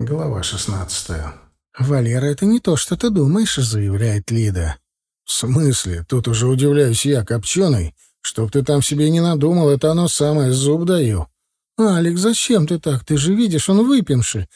Глава шестнадцатая. «Валера, это не то, что ты думаешь», — заявляет Лида. «В смысле? Тут уже удивляюсь я, копченый. Чтоб ты там себе не надумал, это оно самое, зуб даю». «Алик, зачем ты так? Ты же видишь, он выпивший».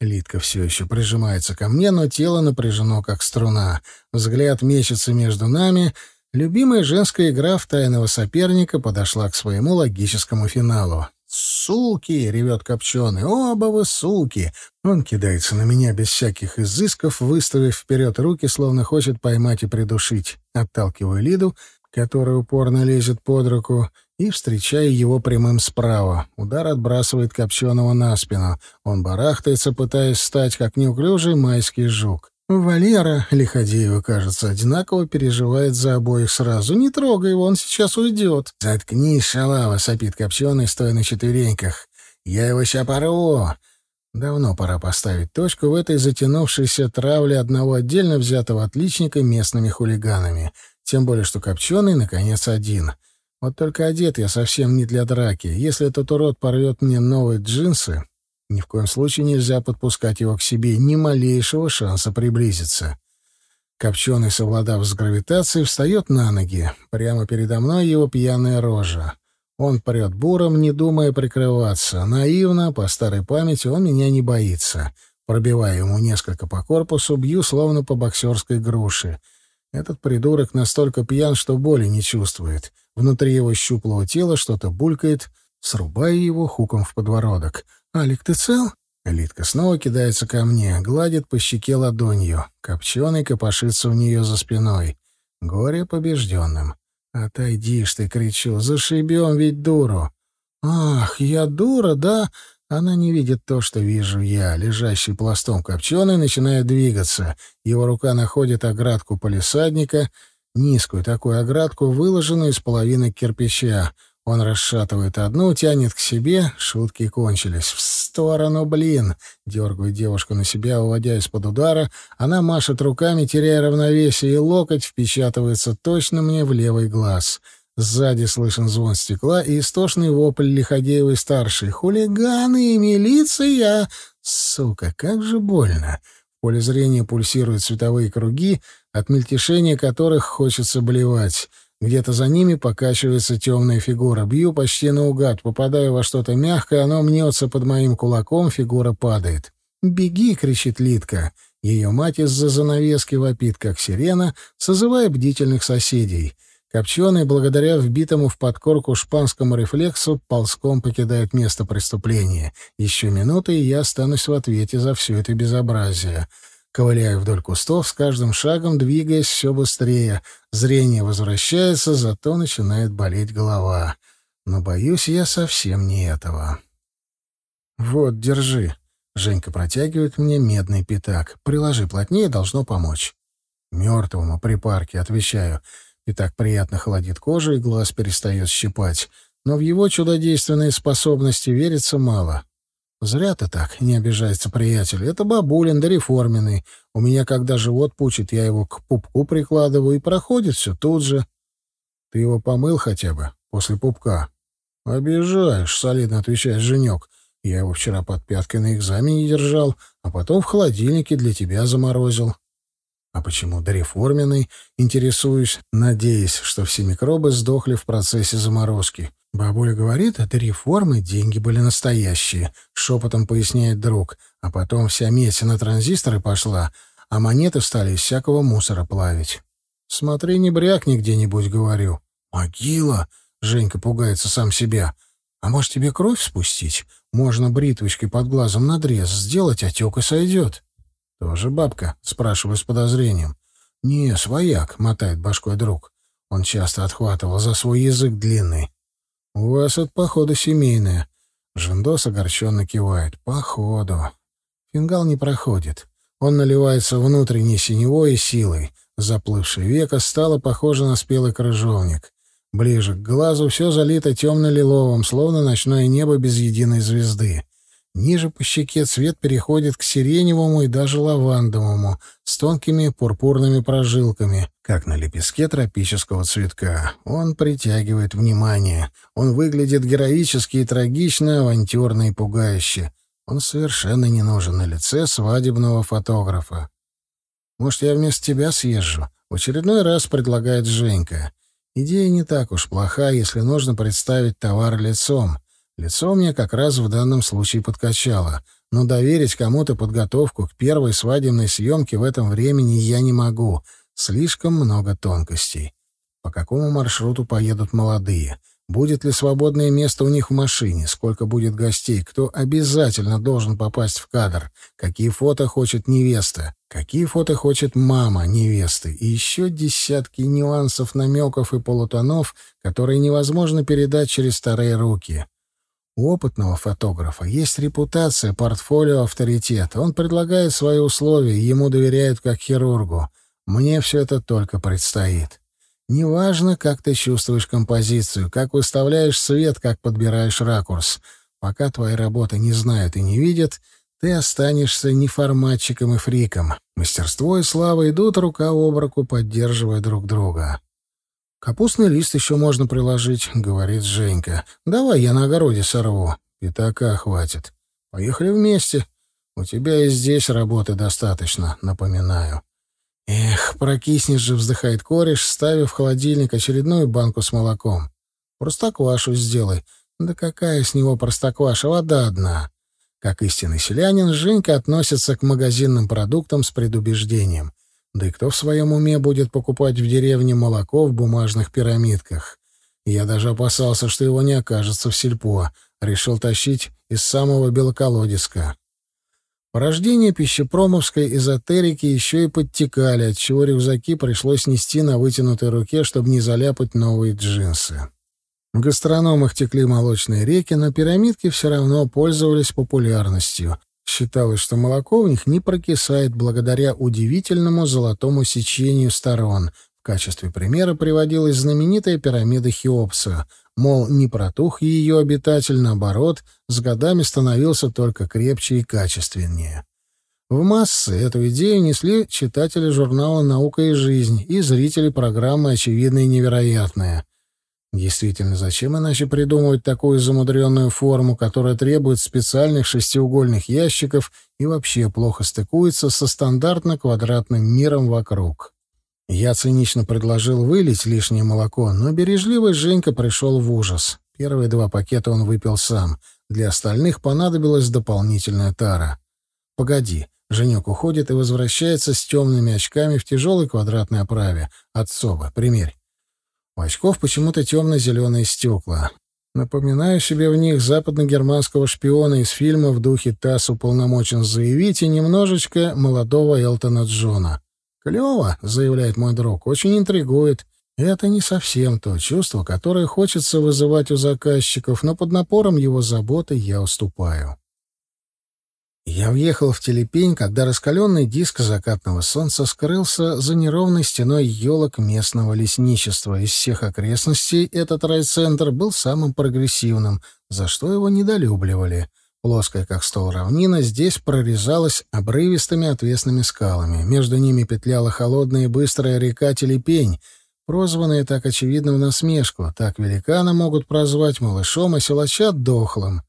Лидка все еще прижимается ко мне, но тело напряжено, как струна. Взгляд мечется между нами. Любимая женская игра в тайного соперника подошла к своему логическому финалу. «Суки!» — ревет Копченый. «Оба вы суки!» Он кидается на меня без всяких изысков, выставив вперед руки, словно хочет поймать и придушить. Отталкиваю Лиду, которая упорно лезет под руку, и встречаю его прямым справа. Удар отбрасывает Копченого на спину. Он барахтается, пытаясь встать, как неуклюжий майский жук. Валера, Лиходеева, кажется, одинаково переживает за обоих сразу. «Не трогай его, он сейчас уйдет». «Заткнись, шалава!» — сопит копченый, стоя на четвереньках. «Я его ща порву!» Давно пора поставить точку в этой затянувшейся травле одного отдельно взятого отличника местными хулиганами. Тем более, что Копченый, наконец, один. Вот только одет я совсем не для драки. Если этот урод порвет мне новые джинсы, ни в коем случае нельзя подпускать его к себе, ни малейшего шанса приблизиться. Копченый, совладав с гравитацией, встает на ноги. Прямо передо мной его пьяная рожа. Он прет буром, не думая прикрываться. Наивно, по старой памяти, он меня не боится. Пробиваю ему несколько по корпусу, бью, словно по боксерской груши. Этот придурок настолько пьян, что боли не чувствует. Внутри его щуплого тела что-то булькает, срубаю его хуком в подбородок — «Алик, ты цел?» Литка снова кидается ко мне, гладит по щеке ладонью. Копченый копошится у нее за спиной. Горе побежденным. «Отойди ж ты!» — кричу. «Зашибем ведь дуру!» «Ах, я дура, да?» Она не видит то, что вижу я. Лежащий пластом копченый начинает двигаться. Его рука находит оградку полисадника, низкую такую оградку, выложенную из половины кирпича. Он расшатывает одну, тянет к себе, шутки кончились. «В сторону, блин!» Дергаю девушку на себя, уводя из-под удара. Она машет руками, теряя равновесие, и локоть впечатывается точно мне в левый глаз. Сзади слышен звон стекла и истошный вопль Лиходеевой-старшей. «Хулиганы и милиция!» Сука, как же больно! В поле зрения пульсируют световые круги, от мельтешения которых хочется блевать. Где-то за ними покачивается темная фигура. Бью почти наугад, попадаю во что-то мягкое, оно мнется под моим кулаком, фигура падает. «Беги!» — кричит Литка. Ее мать из-за занавески вопит, как сирена, созывая бдительных соседей. Копченый, благодаря вбитому в подкорку шпанскому рефлексу, ползком покидает место преступления. Еще минуты, и я останусь в ответе за все это безобразие. Ковыляю вдоль кустов, с каждым шагом двигаясь все быстрее. Зрение возвращается, зато начинает болеть голова. Но боюсь я совсем не этого. «Вот, держи». Женька протягивает мне медный пятак. «Приложи плотнее, должно помочь». «Мертвому припарке», — отвечаю. Пятак приятно холодит кожу, и глаз перестает щипать. Но в его чудодейственные способности верится мало. «Зря ты так», — не обижается приятель. «Это бабулин, да реформенный. У меня, когда живот пучит, я его к пупку прикладываю, и проходит все тут же». «Ты его помыл хотя бы после пупка?» «Обижаешь», — солидно отвечает Женек. «Я его вчера под пяткой на экзамене держал, а потом в холодильнике для тебя заморозил». «А почему дореформенный?» — интересуюсь, надеясь, что все микробы сдохли в процессе заморозки. Бабуля говорит, это реформы, деньги были настоящие, шепотом поясняет друг. А потом вся медь на транзисторы пошла, а монеты стали из всякого мусора плавить. Смотри, не брякни где-нибудь, говорю. Могила! Женька пугается сам себя. А может, тебе кровь спустить? Можно бритвочкой под глазом надрез сделать, отек и сойдет. Тоже бабка? Спрашиваю с подозрением. Не, свояк, мотает башкой друг. Он часто отхватывал за свой язык длинный. «У вас это, походу, семейное». Жендос огорченно кивает. «Походу». Фингал не проходит. Он наливается внутренней синевой и силой. Заплывшее веко стало похоже на спелый крыжовник. Ближе к глазу все залито темно-лиловым, словно ночное небо без единой звезды. Ниже по щеке цвет переходит к сиреневому и даже лавандовому, с тонкими пурпурными прожилками, как на лепестке тропического цветка. Он притягивает внимание. Он выглядит героически и трагично, авантюрно и пугающе. Он совершенно не нужен на лице свадебного фотографа. «Может, я вместо тебя съезжу?» — в очередной раз предлагает Женька. Идея не так уж плоха, если нужно представить товар лицом. Лицо мне как раз в данном случае подкачало, но доверить кому-то подготовку к первой свадебной съемке в этом времени я не могу. Слишком много тонкостей. По какому маршруту поедут молодые? Будет ли свободное место у них в машине? Сколько будет гостей? Кто обязательно должен попасть в кадр? Какие фото хочет невеста? Какие фото хочет мама невесты? И еще десятки нюансов, намеков и полутонов, которые невозможно передать через старые руки. У опытного фотографа есть репутация, портфолио, авторитет. Он предлагает свои условия, ему доверяют как хирургу. Мне все это только предстоит. Неважно, как ты чувствуешь композицию, как выставляешь свет, как подбираешь ракурс. Пока твои работы не знают и не видят, ты останешься неформатчиком и фриком. Мастерство и слава идут рука об руку, поддерживая друг друга. «Капустный лист еще можно приложить», — говорит Женька. «Давай я на огороде сорву. Пятака хватит. Поехали вместе. У тебя и здесь работы достаточно, напоминаю». «Эх, прокиснешь же», — вздыхает кореш, ставив в холодильник очередную банку с молоком. «Простоквашу сделай». «Да какая с него простокваша? Вода одна». Как истинный селянин, Женька относится к магазинным продуктам с предубеждением. Да и кто в своем уме будет покупать в деревне молоко в бумажных пирамидках? Я даже опасался, что его не окажется в сельпо. Решил тащить из самого белоколодеска. Порождение пищепромовской эзотерики еще и подтекали, отчего рюкзаки пришлось нести на вытянутой руке, чтобы не заляпать новые джинсы. В гастрономах текли молочные реки, но пирамидки все равно пользовались популярностью. Считалось, что молоко в них не прокисает благодаря удивительному золотому сечению сторон. В качестве примера приводилась знаменитая пирамида Хеопса, Мол, не протух ее обитатель, наоборот, с годами становился только крепче и качественнее. В массы эту идею несли читатели журнала «Наука и жизнь» и зрители программы «Очевидное и невероятное». Действительно, зачем иначе придумывать такую замудренную форму, которая требует специальных шестиугольных ящиков и вообще плохо стыкуется со стандартно-квадратным миром вокруг? Я цинично предложил вылить лишнее молоко, но бережливый Женька пришел в ужас. Первые два пакета он выпил сам. Для остальных понадобилась дополнительная тара. «Погоди». Женек уходит и возвращается с темными очками в тяжелой квадратной оправе. Отцова, примерь. У очков почему-то темно-зеленые стекла. Напоминаю себе в них западно-германского шпиона из фильма в духе «ТАСС уполномочен заявить» и немножечко молодого Элтона Джона. «Клево», — заявляет мой друг, — «очень интригует. Это не совсем то чувство, которое хочется вызывать у заказчиков, но под напором его заботы я уступаю». Я въехал в телепень, когда раскаленный диск закатного солнца скрылся за неровной стеной елок местного лесничества. Из всех окрестностей этот райцентр был самым прогрессивным, за что его недолюбливали. Плоская, как стол равнина, здесь прорезалась обрывистыми отвесными скалами. Между ними петляла холодная и быстрая река Телепень, прозванная так очевидно в насмешку. Так великана могут прозвать малышом, а силача — дохлым.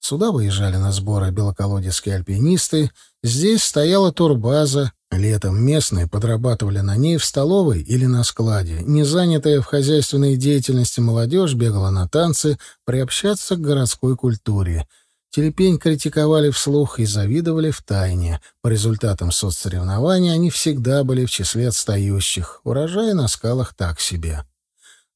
Сюда выезжали на сборы белоколодецкие альпинисты. Здесь стояла турбаза. Летом местные подрабатывали на ней в столовой или на складе. Не занятая в хозяйственной деятельности молодежь бегала на танцы, приобщаться к городской культуре — Телепень критиковали вслух и завидовали в тайне. По результатам соцсоревнований они всегда были в числе отстающих. Урожай на скалах так себе.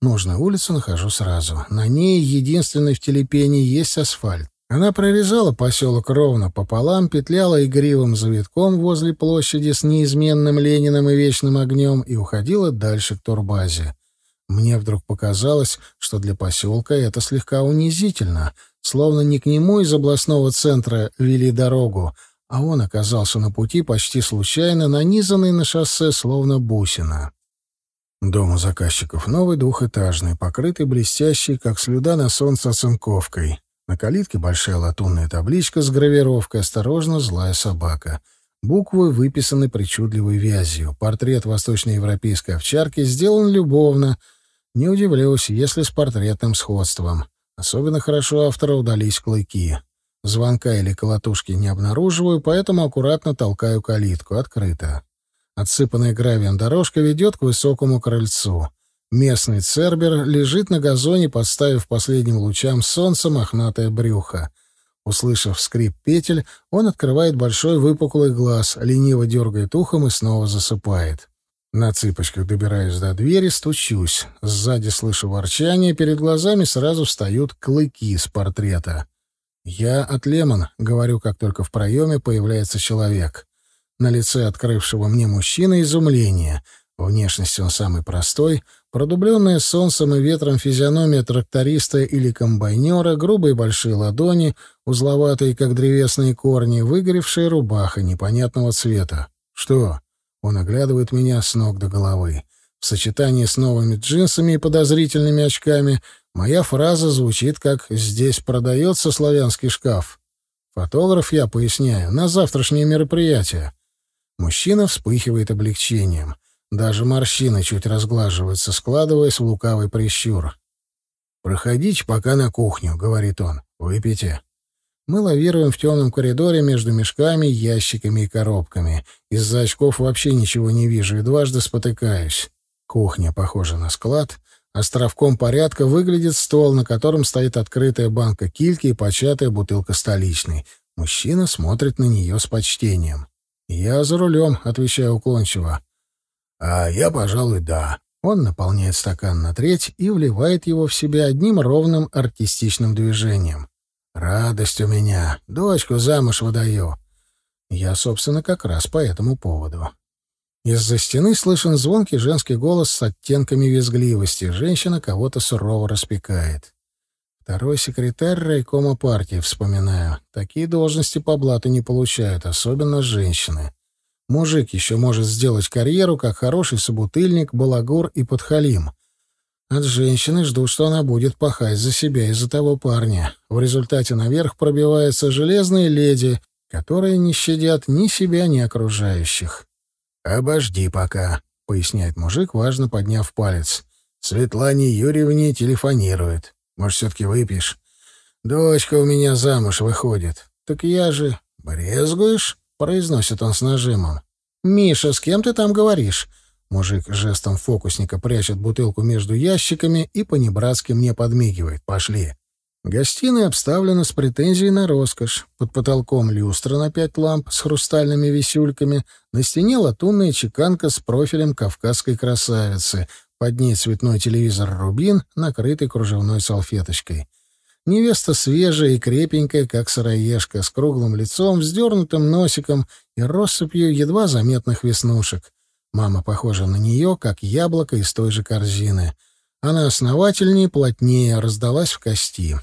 Нужную улицу нахожу сразу. На ней, единственной в Телепени, есть асфальт. Она прорезала поселок ровно пополам, петляла игривым завитком возле площади с неизменным Лениным и вечным огнем и уходила дальше к турбазе. Мне вдруг показалось, что для поселка это слегка унизительно — Словно не к нему из областного центра вели дорогу, а он оказался на пути почти случайно, нанизанный на шоссе, словно бусина. Дом у заказчиков новый, двухэтажный, покрытый блестящей, как слюда на солнце, оцинковкой. На калитке большая латунная табличка с гравировкой «Осторожно, злая собака». Буквы выписаны причудливой вязью. Портрет восточноевропейской овчарки сделан любовно. Не удивлюсь, если с портретным сходством. Особенно хорошо автора удались клыки. Звонка или колотушки не обнаруживаю, поэтому аккуратно толкаю калитку. Открыто. Отсыпанная гравием дорожка ведет к высокому крыльцу. Местный цербер лежит на газоне, подставив последним лучам солнца мохнатое брюхо. Услышав скрип петель, он открывает большой выпуклый глаз, лениво дергает ухом и снова засыпает. На цыпочках добираюсь до двери, стучусь. Сзади слышу ворчание, перед глазами сразу встают клыки с портрета. «Я от Лемон», — говорю, как только в проеме появляется человек. На лице открывшего мне мужчины изумление. Внешность он самый простой, продубленная солнцем и ветром физиономия тракториста или комбайнера, грубые большие ладони, узловатые, как древесные корни, выгоревшая рубаха непонятного цвета. «Что?» Он оглядывает меня с ног до головы. В сочетании с новыми джинсами и подозрительными очками моя фраза звучит как «здесь продается славянский шкаф». Фотограф, я поясняю, на завтрашнее мероприятие. Мужчина вспыхивает облегчением. Даже морщины чуть разглаживаются, складываясь в лукавый прищур. «Проходите пока на кухню», — говорит он. «Выпейте». Мы лавируем в темном коридоре между мешками, ящиками и коробками. Из-за очков вообще ничего не вижу и дважды спотыкаюсь. Кухня похожа на склад. Островком порядка выглядит стол, на котором стоит открытая банка кильки и початая бутылка столичной. Мужчина смотрит на нее с почтением. «Я за рулем», — отвечаю уклончиво. «А я, пожалуй, да». Он наполняет стакан на треть и вливает его в себя одним ровным артистичным движением. «Радость у меня. Дочку замуж выдаю». Я, собственно, как раз по этому поводу. Из-за стены слышен звонкий женский голос с оттенками визгливости. Женщина кого-то сурово распекает. Второй секретарь райкома партии, вспоминаю. Такие должности по блату не получают, особенно женщины. Мужик еще может сделать карьеру, как хороший собутыльник, балагур и подхалим. От женщины ждут, что она будет пахать за себя и за того парня. В результате наверх пробиваются железные леди, которые не щадят ни себя, ни окружающих. «Обожди пока», — поясняет мужик, важно подняв палец. «Светлане Юрьевне телефонирует. Может, все-таки выпьешь? Дочка у меня замуж выходит. Так я же... Брезгуешь? Произносит он с нажимом. Миша, с кем ты там говоришь? Мужик жестом фокусника прячет бутылку между ящиками и по-небратски мне подмигивает. Пошли. Гостиная обставлена с претензией на роскошь. Под потолком люстра на пять ламп с хрустальными висюльками, на стене латунная чеканка с профилем кавказской красавицы, под ней цветной телевизор «Рубин», накрытый кружевной салфеточкой. Невеста свежая и крепенькая, как сыроежка, с круглым лицом, вздернутым носиком и россыпью едва заметных веснушек. Мама похожа на нее, как яблоко из той же корзины. Она основательнее, плотнее, раздалась в кости.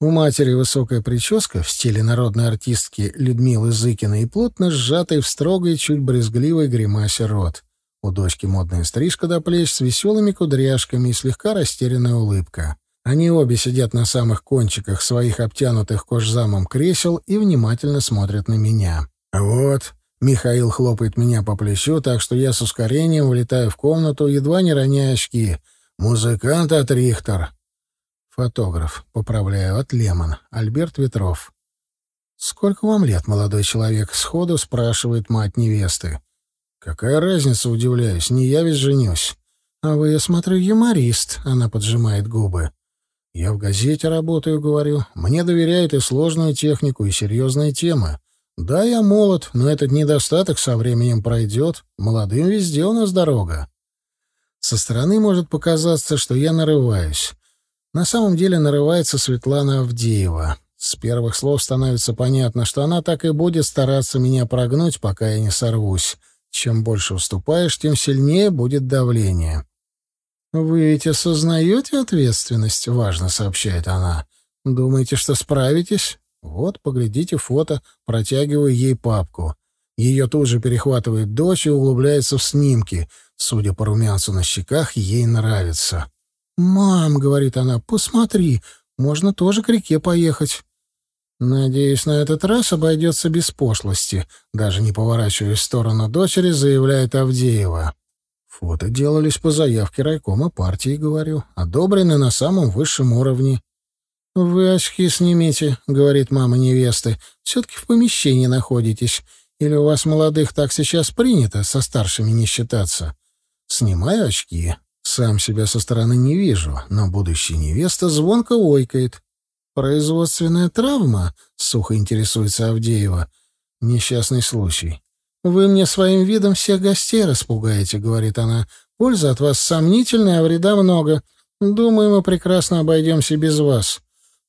У матери высокая прическа в стиле народной артистки Людмилы Зыкиной и плотно сжатый в строгой, чуть брезгливой гримасе рот. У дочки модная стрижка до плеч с веселыми кудряшками и слегка растерянная улыбка. Они обе сидят на самых кончиках своих обтянутых кожзамом кресел и внимательно смотрят на меня. «Вот», — Михаил хлопает меня по плечу, так что я с ускорением влетаю в комнату, едва не роняя очки. «Музыкант от Рихтер». Фотограф. Поправляю от Лемон. Альберт Ветров. «Сколько вам лет, молодой человек?» — сходу спрашивает мать невесты. «Какая разница, удивляюсь, не я ведь женюсь». «А вы, я смотрю, юморист», — она поджимает губы. «Я в газете работаю, — говорю. Мне доверяют и сложную технику, и серьезные темы. Да, я молод, но этот недостаток со временем пройдет. Молодым везде у нас дорога». Со стороны может показаться, что я нарываюсь. На самом деле нарывается Светлана Авдеева. С первых слов становится понятно, что она так и будет стараться меня прогнуть, пока я не сорвусь. Чем больше уступаешь, тем сильнее будет давление. «Вы ведь осознаете ответственность?» — важно сообщает она. «Думаете, что справитесь? Вот, поглядите фото, протягиваю ей папку. Ее тут же перехватывает дочь и углубляется в снимки. Судя по румянцу на щеках, ей нравится. «Мам», — говорит она, — «посмотри, можно тоже к реке поехать». «Надеюсь, на этот раз обойдется без пошлости», — даже не поворачиваясь в сторону дочери, заявляет Авдеева. «Фото делались по заявке райкома партии, говорю, одобрены на самом высшем уровне». «Вы очки снимите», — говорит мама невесты. «Все-таки в помещении находитесь. Или у вас, молодых, так сейчас принято со старшими не считаться?» Снимаю очки. Сам себя со стороны не вижу, но будущая невеста звонко ойкает. «Производственная травма?» — сухо интересуется Авдеева. «Несчастный случай». «Вы мне своим видом всех гостей распугаете», — говорит она. «Польза от вас сомнительная, а вреда много. Думаю, мы прекрасно обойдемся без вас».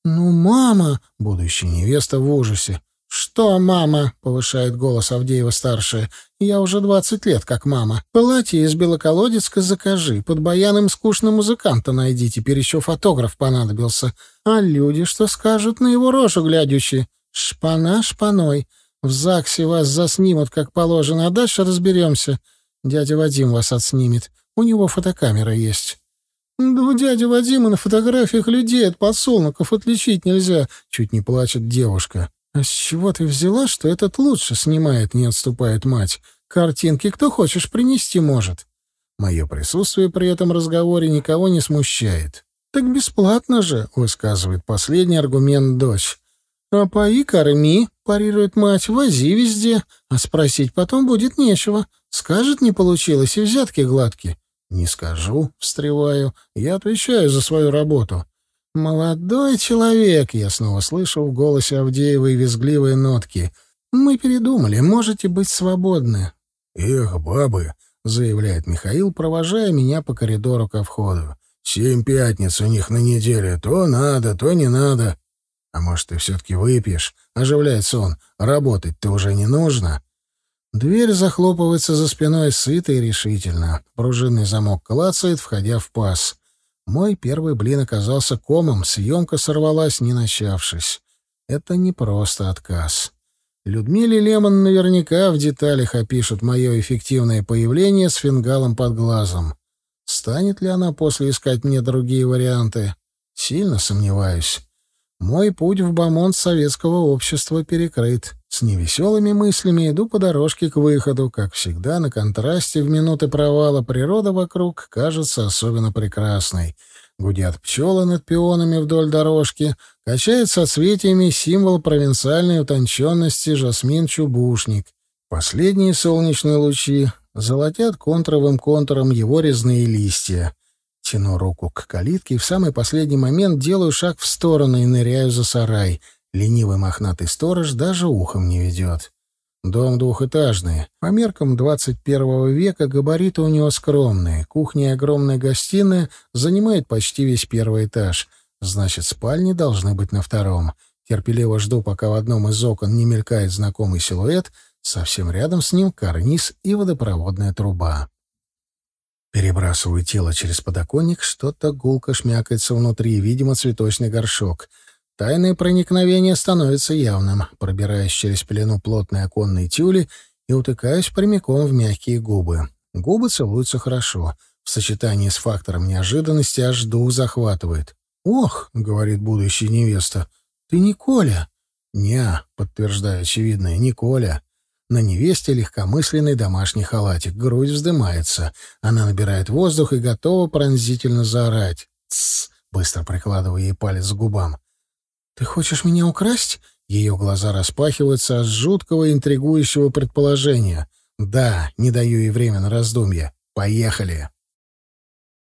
«Ну, мама!» — будущая невеста в ужасе. «Что, мама?» — повышает голос Авдеева-старшая. «Я уже двадцать лет как мама. Платье из Белоколодецка закажи. Под баяном скучно музыканта найди. Теперь еще фотограф понадобился. А люди что скажут на его рожу глядячи? Шпана шпаной. В ЗАГСе вас заснимут, как положено, а дальше разберемся. Дядя Вадим вас отснимет. У него фотокамера есть». «Да у дяди Вадима на фотографиях людей от подсолнухов отличить нельзя», — чуть не плачет девушка. «А с чего ты взяла, что этот лучше снимает?» — не отступает мать. «Картинки кто хочешь принести может». Мое присутствие при этом разговоре никого не смущает. «Так бесплатно же», — высказывает последний аргумент дочь. «А пои корми», — парирует мать, — «вози везде, а спросить потом будет нечего. Скажет, не получилось, и взятки гладкие». «Не скажу», — встреваю, — «я отвечаю за свою работу». «Молодой человек», — я снова слышу в голосе Авдеевой визгливые нотки. «Мы передумали, можете быть свободны». «Эх, бабы», — заявляет Михаил, провожая меня по коридору ко входу. «Семь пятниц у них на неделе. То надо, то не надо». «А может, ты все-таки выпьешь?» — оживляется он. «Работать-то уже не нужно». Дверь захлопывается за спиной сыто и решительно. Пружинный замок клацает, входя в паз. Мой первый блин оказался комом, съемка сорвалась, не начавшись. Это не просто отказ. Людмиле Лемон наверняка в деталях опишет мое эффективное появление с фингалом под глазом. Станет ли она после искать мне другие варианты? Сильно сомневаюсь. Мой путь в бомонд советского общества перекрыт. С невеселыми мыслями иду по дорожке к выходу. Как всегда, на контрасте в минуты провала природа вокруг кажется особенно прекрасной. Гудят пчелы над пионами вдоль дорожки, качается соцветиями символ провинциальной утонченности жасмин-чубушник. Последние солнечные лучи золотят контровым контуром его резные листья. Тяну руку к калитке и в самый последний момент делаю шаг в сторону и ныряю за сарай — Ленивый мохнатый сторож даже ухом не ведет. Дом двухэтажный. По меркам 21 века габариты у него скромные. Кухня и огромная гостиная занимает почти весь первый этаж. Значит, спальни должны быть на втором. Терпеливо жду, пока в одном из окон не мелькает знакомый силуэт. Совсем рядом с ним карниз и водопроводная труба. Перебрасываю тело через подоконник, что-то гулко шмякается внутри, видимо, цветочный горшок — Тайное проникновение становится явным, пробираясь через пелену плотной оконной тюли и утыкаюсь прямиком в мягкие губы. Губы целуются хорошо. В сочетании с фактором неожиданности аж дух захватывает. «Ох», — говорит будущая невеста, — «ты не Коля?» «Не», — подтверждаю очевидное, — «не Коля». На невесте легкомысленный домашний халатик. Грудь вздымается. Она набирает воздух и готова пронзительно заорать. «Тссс!» — быстро прикладываю ей палец к губам. «Ты хочешь меня украсть?» Ее глаза распахиваются от жуткого интригующего предположения. «Да, не даю ей время на раздумья. Поехали!»